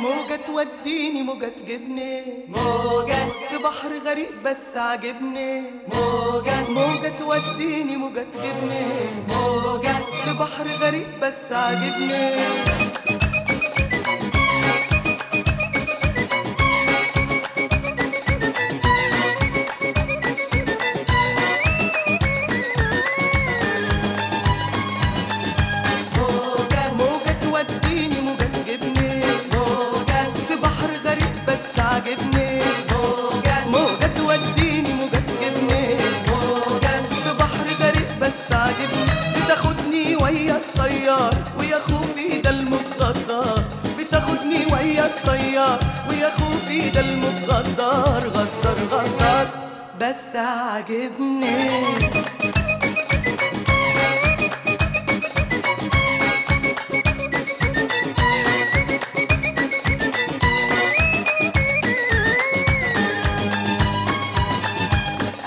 موجة توديني موجة تجيبني موجة في بحر غريق بس عاجبني موجة موجة توديني موجة تجيبني موجة في بحر غريق بس عاجبني بتاخدني ويا خوفي ده المتغدر بتاخدني ويا الطيار ويا خوفي ده المتغدر غدر غدر بس عاجبني.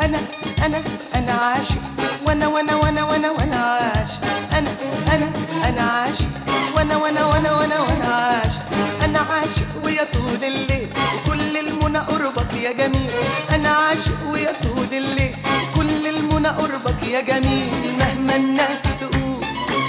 أنا أنا أنا عاشق. وأنا وأنا وأنا وأنا وأنا أنا عاشق وأنا وأنا وأنا وأنا وأنا عاشق أنا عاشق ويا طول الليل وكل المنى قربك يا جميل. أنا عاشق ويا طول الليل كل المنى قربك يا جميل. مهما الناس تقول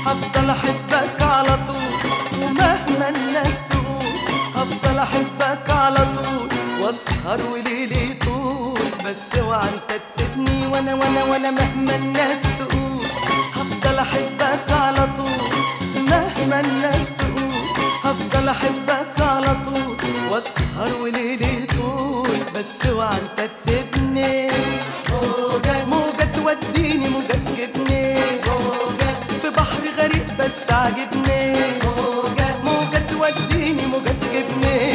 هفضل أحبك على طول. ومهما الناس تقول هفضل أحبك على طول. وأسهر وليلي طول بس اوعى أنت تسيبني. وأنا وأنا وأنا مهما الناس تقول هفضل أحبك على طول. مهما الناس تقول هفضل أحبك على طول. واسهر وليلي طول بس اوعى انت تسيبني. موجة موجة توديني موجة تجيبني في بحر غريق بس عاجبني. موجة موجة توديني موجة تجيبني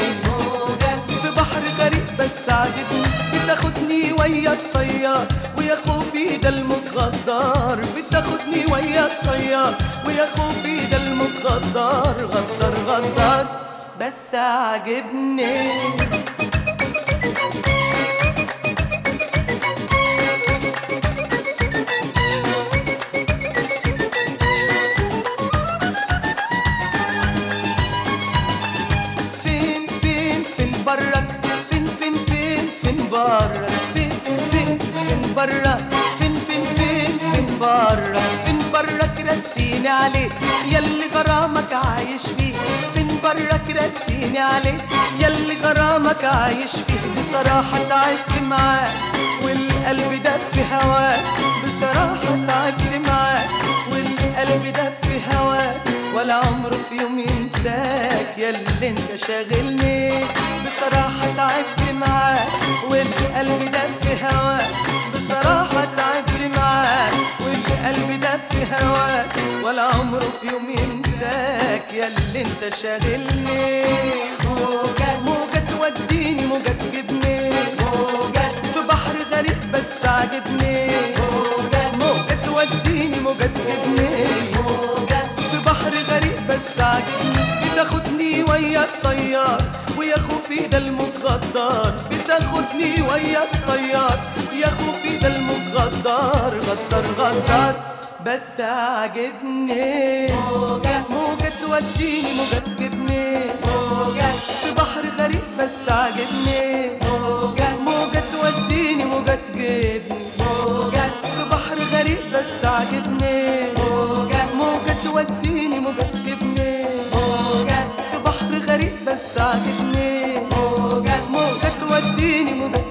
في بحر غريق بس عاجبني. بتاخدني ويا الطيار ويا خوفي ده المتغدر بتاخدني ويا خوفي ده المتغدر غدر غدر. بس عاجبني. فين فين فين برك؟ فين فين فين فين رسيني عليه ياللي غرامك عايش فيه فين برك رسيني عليه ياللي غرامك عايش فيه بصراحة تعبت معاك والقلب داب في هواك بصراحة تعبت معاك والقلب داب في هواك ولا عمره في يوم ينساك ياللي انت شاغلني بصراحة تعبت معاك والقلب يوم ينساك ياللي انت شاغلني. موجة موجة توديني موجة تجيبني. موجة في بحر غريق بس عاجبني. موجة موجة توديني موجة تجيبني. موجة في بحر غريق بس عاجبني. بتاخدني ويا الطيار ويا خوفي ده المتغدر بتاخدني ويا الطيار يا خوفي ده المتغدر غدر غدر. بس عاجبني. موجة موجة توديني موجة تجيبني. موجة في بحر غريق بس عاجبني. موجة موجة توديني موجة تجيبني. موجة في بحر غريق بس عاجبني. موجة موجة توديني موجة تجيبني. موجة في بحر غريق بس عاجبني. موجة موجة توديني موجة